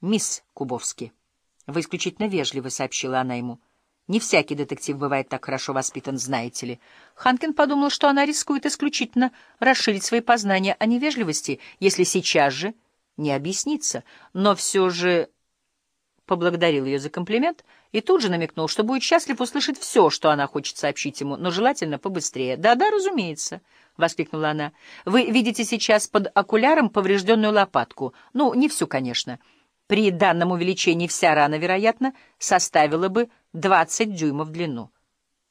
«Мисс Кубовски, вы исключительно вежливы», — сообщила она ему. «Не всякий детектив бывает так хорошо воспитан, знаете ли». Ханкин подумал, что она рискует исключительно расширить свои познания о невежливости, если сейчас же не объяснится, но все же поблагодарил ее за комплимент и тут же намекнул, что будет счастлив услышать все, что она хочет сообщить ему, но желательно побыстрее. «Да-да, разумеется», — воскликнула она. «Вы видите сейчас под окуляром поврежденную лопатку. Ну, не всю, конечно. При данном увеличении вся рана, вероятно, составила бы 20 дюймов в длину.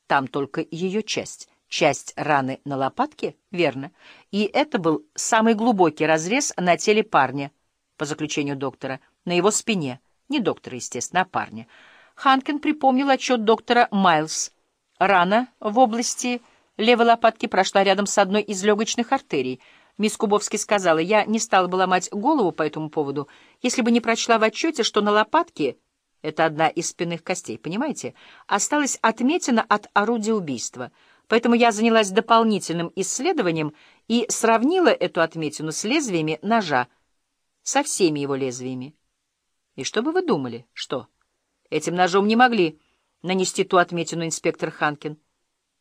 Там только ее часть. Часть раны на лопатке, верно. И это был самый глубокий разрез на теле парня, по заключению доктора, на его спине — не доктора, естественно, а парня. Ханкин припомнил отчет доктора Майлз. Рана в области левой лопатки прошла рядом с одной из легочных артерий. Мисс Кубовский сказала, я не стала бы ломать голову по этому поводу, если бы не прочла в отчете, что на лопатке, это одна из спинных костей, понимаете, осталась отметина от орудия убийства. Поэтому я занялась дополнительным исследованием и сравнила эту отметину с лезвиями ножа, со всеми его лезвиями. И что бы вы думали? Что? Этим ножом не могли нанести ту отметину инспектор Ханкин.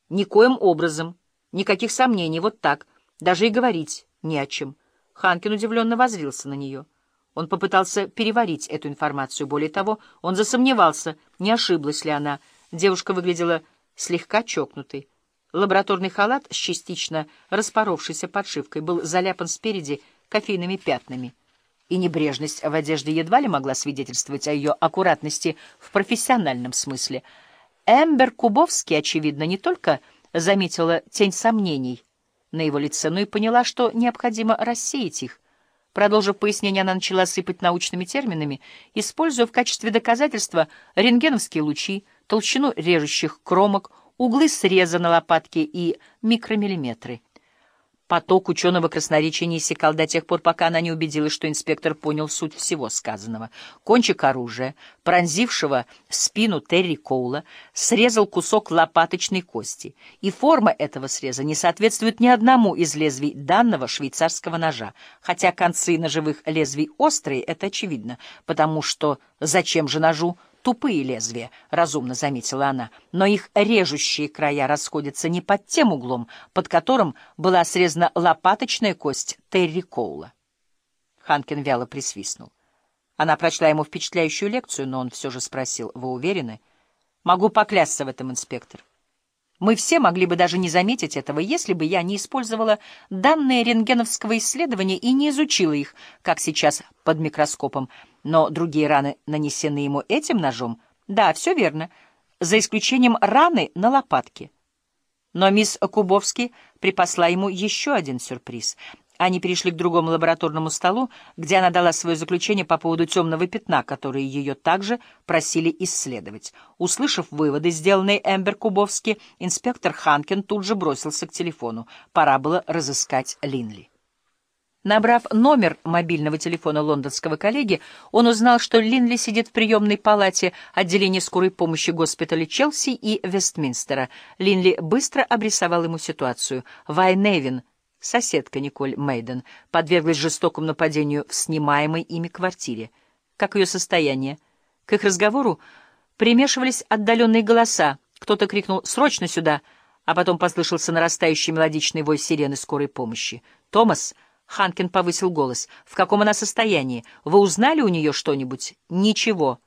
Никоим образом. Никаких сомнений. Вот так. Даже и говорить не о чем. Ханкин удивленно возрился на нее. Он попытался переварить эту информацию. Более того, он засомневался, не ошиблась ли она. Девушка выглядела слегка чокнутой. Лабораторный халат с частично распоровшейся подшивкой был заляпан спереди кофейными пятнами и небрежность в одежде едва ли могла свидетельствовать о ее аккуратности в профессиональном смысле. Эмбер Кубовский, очевидно, не только заметила тень сомнений на его лице, но и поняла, что необходимо рассеять их. Продолжив пояснение, она начала сыпать научными терминами, используя в качестве доказательства рентгеновские лучи, толщину режущих кромок, углы среза на лопатке и микромиллиметры — Поток ученого красноречия не иссякал до тех пор, пока она не убедилась, что инспектор понял суть всего сказанного. Кончик оружия, пронзившего спину Терри Коула, срезал кусок лопаточной кости, и форма этого среза не соответствует ни одному из лезвий данного швейцарского ножа, хотя концы ножевых лезвий острые, это очевидно, потому что зачем же ножу тупые лезвия, — разумно заметила она, но их режущие края расходятся не под тем углом, под которым была срезана лопаточная кость Терри Коула. Ханкин вяло присвистнул. Она прочла ему впечатляющую лекцию, но он все же спросил, «Вы уверены?» «Могу поклясться в этом, инспектор». Мы все могли бы даже не заметить этого, если бы я не использовала данные рентгеновского исследования и не изучила их, как сейчас под микроскопом. Но другие раны, нанесенные ему этим ножом, да, все верно, за исключением раны на лопатке. Но мисс Кубовский припасла ему еще один сюрприз — они перешли к другому лабораторному столу, где она дала свое заключение по поводу темного пятна, которое ее также просили исследовать. Услышав выводы, сделанные Эмбер Кубовски, инспектор Ханкин тут же бросился к телефону. Пора было разыскать Линли. Набрав номер мобильного телефона лондонского коллеги, он узнал, что Линли сидит в приемной палате отделения скорой помощи госпиталя Челси и Вестминстера. Линли быстро обрисовал ему ситуацию. Вайневин — Соседка Николь Мейден подверглась жестокому нападению в снимаемой ими квартире. Как ее состояние? К их разговору примешивались отдаленные голоса. Кто-то крикнул «Срочно сюда!», а потом послышался нарастающий мелодичный вой сирены скорой помощи. «Томас!» — Ханкин повысил голос. «В каком она состоянии? Вы узнали у нее что-нибудь?» «Ничего».